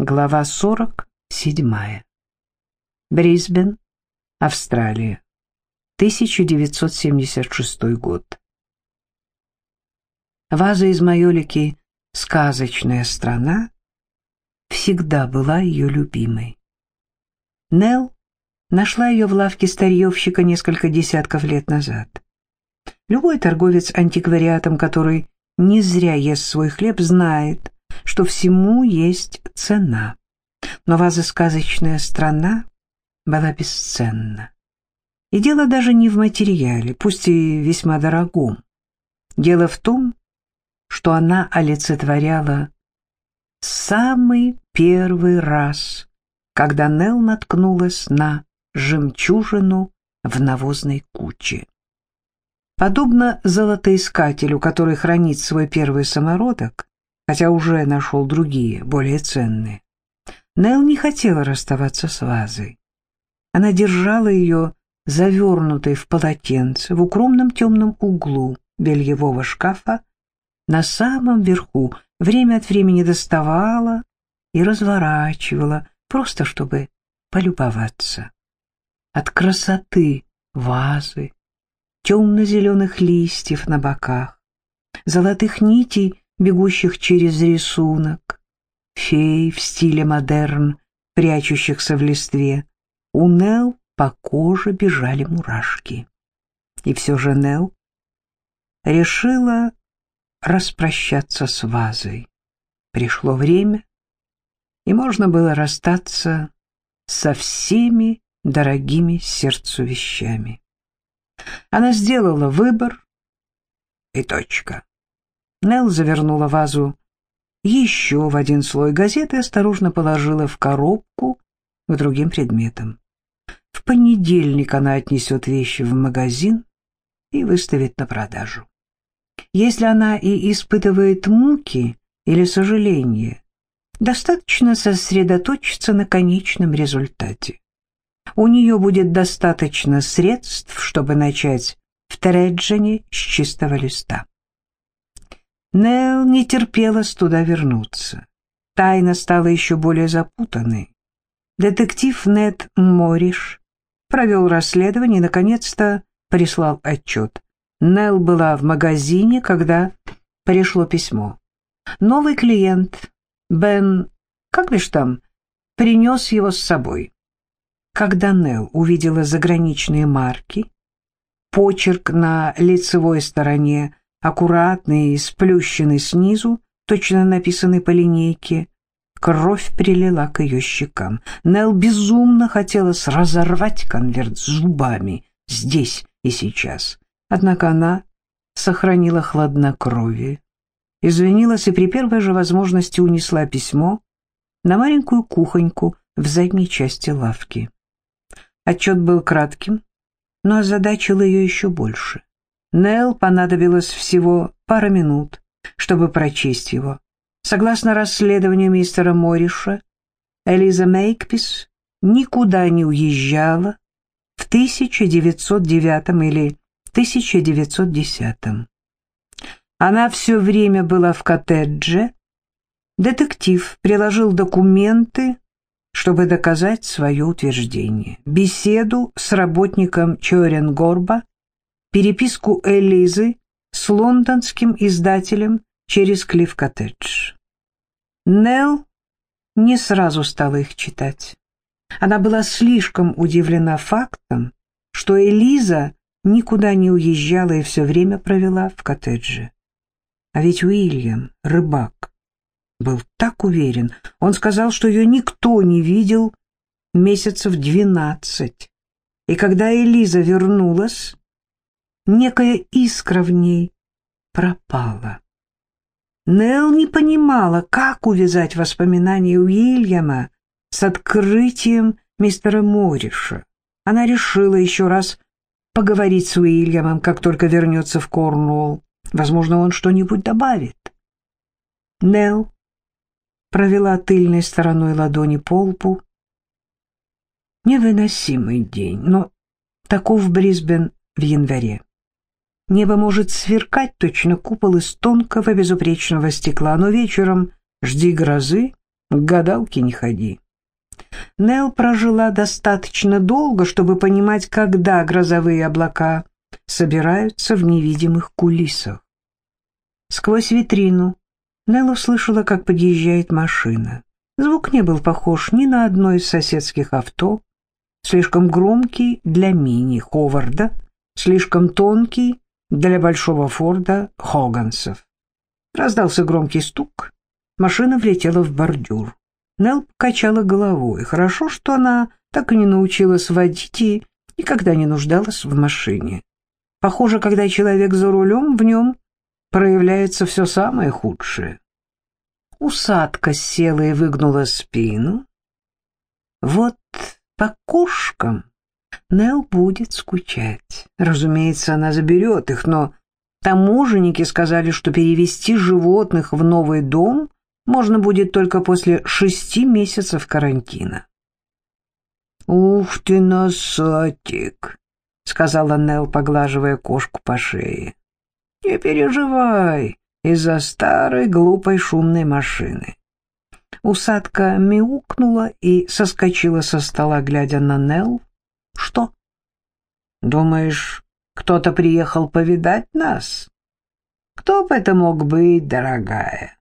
Глава 47. Брисбен, Австралия. 1976 год. Ваза из майолики «Сказочная страна» всегда была ее любимой. Нелл нашла ее в лавке старьевщика несколько десятков лет назад. Любой торговец антиквариатом, который не зря ест свой хлеб, знает, что всему есть цена. Но ваза «Сказочная страна» была бесценна. И дело даже не в материале, пусть и весьма дорогом. Дело в том, что она олицетворяла самый первый раз, когда Нелл наткнулась на жемчужину в навозной куче. Подобно золотоискателю, который хранит свой первый самородок, хотя уже нашел другие, более ценные, Нелл не хотела расставаться с вазой. Она держала ее завернутой в полотенце в укромном темном углу бельевого шкафа на самом верху, время от времени доставала и разворачивала, просто чтобы полюбоваться. От красоты вазы, темно-зеленых листьев на боках, золотых нитей, бегущих через рисунок, фей в стиле модерн, прячущихся в листве, у Нел по коже бежали мурашки. И все же Нел решила распрощаться с вазой. Пришло время, и можно было расстаться со всеми дорогими сердцу вещами. Она сделала выбор, и точка. Нел завернула вазу еще в один слой газеты и осторожно положила в коробку к другим предметам. В понедельник она отнесет вещи в магазин и выставит на продажу. Если она и испытывает муки или сожаление, достаточно сосредоточиться на конечном результате. У нее будет достаточно средств, чтобы начать в Треджине с чистого листа. Нел не терпелась туда вернуться. Тайна стала еще более запутанной. Детектив Нед Мориш провел расследование и, наконец-то, прислал отчет. Нелл была в магазине, когда пришло письмо. Новый клиент, Бен, как бишь там, принес его с собой. Когда Нелл увидела заграничные марки, почерк на лицевой стороне, аккуратный и сплющенный снизу, точно написанный по линейке, Кровь прилила к ее щекам. Нел безумно хотелось разорвать конверт зубами здесь и сейчас. Однако она сохранила хладнокровие, извинилась и при первой же возможности унесла письмо на маленькую кухоньку в задней части лавки. Отчет был кратким, но озадачил ее еще больше. Нел понадобилось всего пара минут, чтобы прочесть его. Согласно расследованию мистера Мориша, Элиза Мейкпис никуда не уезжала в 1909 или 1910. Она все время была в коттедже. Детектив приложил документы, чтобы доказать свое утверждение. Беседу с работником Чорен Горба, переписку Элизы с лондонским издателем через Клифф-коттедж. Нелл не сразу стала их читать. Она была слишком удивлена фактом, что Элиза никуда не уезжала и все время провела в коттедже. А ведь Уильям, рыбак, был так уверен. Он сказал, что ее никто не видел месяцев двенадцать. И когда Элиза вернулась, некая искра в ней пропала. Нелл не понимала, как увязать воспоминания Уильяма с открытием мистера Мориша. Она решила еще раз поговорить с Уильямом, как только вернется в Корнуолл. Возможно, он что-нибудь добавит. Нелл провела тыльной стороной ладони по лбу. Невыносимый день, но таков Брисбен в январе. Небо может сверкать точно купол из тонкого безупречного стекла, но вечером жди грозы к гадалке не ходи. Нел прожила достаточно долго, чтобы понимать, когда грозовые облака собираются в невидимых кулисах. Сквозь витрину Нелл услышала, как подъезжает машина. Звук не был похож ни на одно из соседских авто, слишком громкий для мини Ховарда, слишком тонкий для большого Форда Хогансов. Раздался громкий стук, машина влетела в бордюр. Нелл покачала головой. Хорошо, что она так и не научилась водить и никогда не нуждалась в машине. Похоже, когда человек за рулем, в нем проявляется все самое худшее. Усадка села и выгнула спину. Вот по кошкам Нел будет скучать. Разумеется, она заберет их, но таможенники сказали, что перевести животных в новый дом можно будет только после шести месяцев карантина. «Ух ты, носатик!» — сказала Нел, поглаживая кошку по шее. «Не переживай из-за старой глупой шумной машины». Усадка мяукнула и соскочила со стола, глядя на Нел. «Что? Думаешь, кто-то приехал повидать нас?» «Кто бы это мог быть, дорогая?»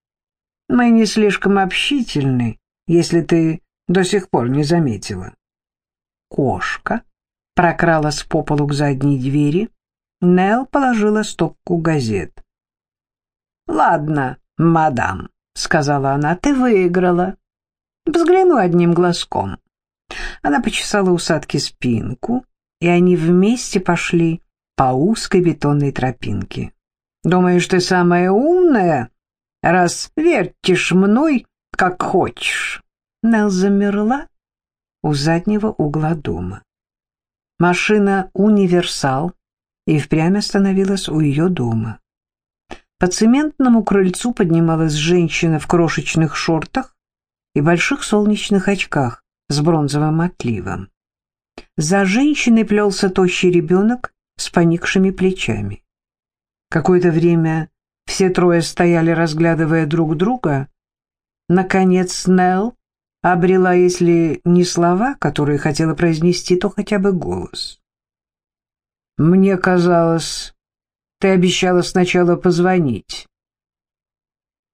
Мы не слишком общительны, если ты до сих пор не заметила. Кошка прокралась по полу к задней двери. Нел положила стопку газет. «Ладно, мадам», — сказала она, — «ты выиграла. Взгляну одним глазком». Она почесала усадки спинку, и они вместе пошли по узкой бетонной тропинке. «Думаешь, ты самая умная?» раз вертишь мной, как хочешь. Нел замерла у заднего угла дома. Машина «Универсал» и впрямь остановилась у ее дома. По цементному крыльцу поднималась женщина в крошечных шортах и больших солнечных очках с бронзовым отливом. За женщиной плелся тощий ребенок с поникшими плечами. Какое-то время все трое стояли, разглядывая друг друга. Наконец Нелл обрела, если не слова, которые хотела произнести, то хотя бы голос. «Мне казалось, ты обещала сначала позвонить».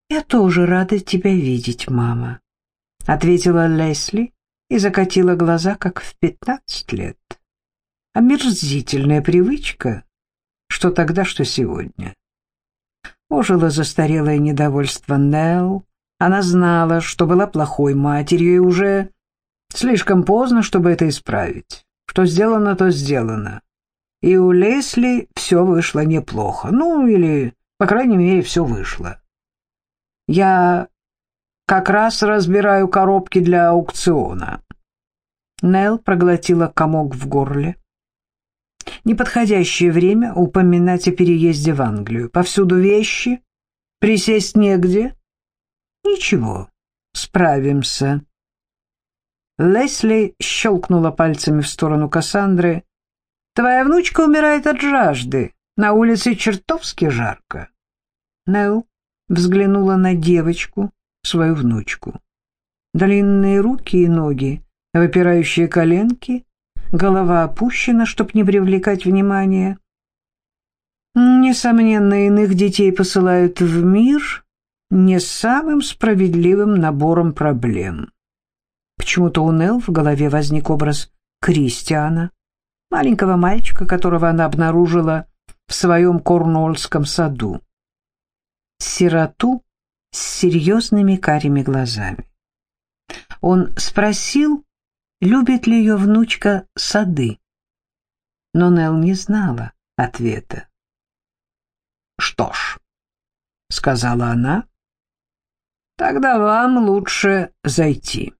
«Я тоже рада тебя видеть, мама», — ответила Лесли и закатила глаза, как в пятнадцать лет. Омерзительная привычка, что тогда, что сегодня. Ожило застарелое недовольство Нелл. Она знала, что была плохой матерью, и уже слишком поздно, чтобы это исправить. Что сделано, то сделано. И у Лесли все вышло неплохо. Ну, или, по крайней мере, все вышло. Я как раз разбираю коробки для аукциона. Нелл проглотила комок в горле. Неподходящее время упоминать о переезде в Англию. Повсюду вещи, присесть негде. Ничего, справимся. Лесли щелкнула пальцами в сторону Кассандры. «Твоя внучка умирает от жажды. На улице чертовски жарко». Нелл взглянула на девочку, свою внучку. Длинные руки и ноги, выпирающие коленки, голова опущена, чтоб не привлекать внимания. Несомненно, иных детей посылают в мир не самым справедливым набором проблем. Почему-то у Нелл в голове возник образ Кристиана, маленького мальчика, которого она обнаружила в своем корнуоллском саду. Сироту с серьезными карими глазами. Он спросил, любит ли ее внучка сады. Но Нел не знала ответа. «Что ж», — сказала она, — «тогда вам лучше зайти».